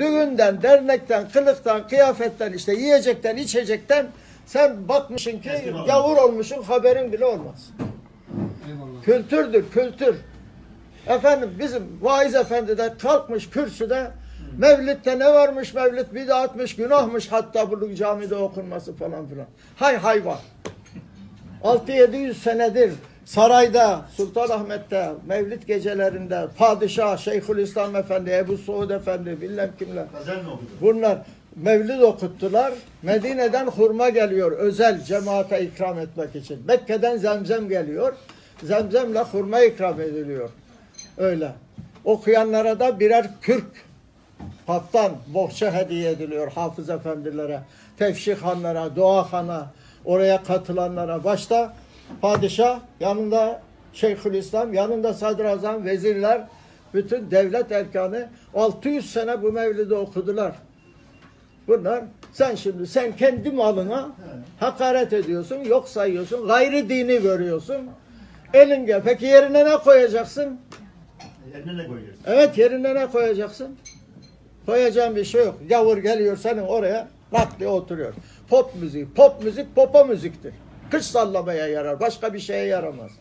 düğünden, dernekten, kılıktan, kıyafetten, işte yiyecekten, içecekten sen bakmışsın ki gavur olmuşsun haberin bile olmaz. Eyvallah. Kültürdür, kültür. Efendim bizim vaiz efendi de kalkmış kürsüde Mevlid'de ne varmış Mevlid bidatmış, günahmış hatta bunu camide okunması falan filan. Hay hayvan. 6-700 senedir sarayda, Sultanahmet'te, Mevlid gecelerinde Padişah, Şeyhülislam Efendi, Ebu Suud Efendi, bilmem kimler. Bunlar mevlid okuttular. Medine'den hurma geliyor özel cemaate ikram etmek için. Mekke'den zemzem geliyor. Zemzemle hurma ikram ediliyor. Öyle. Okuyanlara da birer kürk haftan bohça hediye ediliyor hafız efendilere, tefşih hanlara, dua hana, oraya katılanlara. Başta padişah, yanında Şeyhülislam, yanında sadrazam, vezirler, bütün devlet erkanı 600 sene bu mevlidi okudular. Bunlar sen şimdi sen kendi malına hakaret ediyorsun, yok sayıyorsun, gayri dini görüyorsun. Elinge peki yerine ne koyacaksın? Eline ne koyacaksın? Evet yerine ne koyacaksın? Koyacağın bir şey yok. Gavur geliyor senin oraya diye oturuyor. Pop müzik, pop müzik popa müziktir. Kış sallamaya yarar, başka bir şeye yaramaz.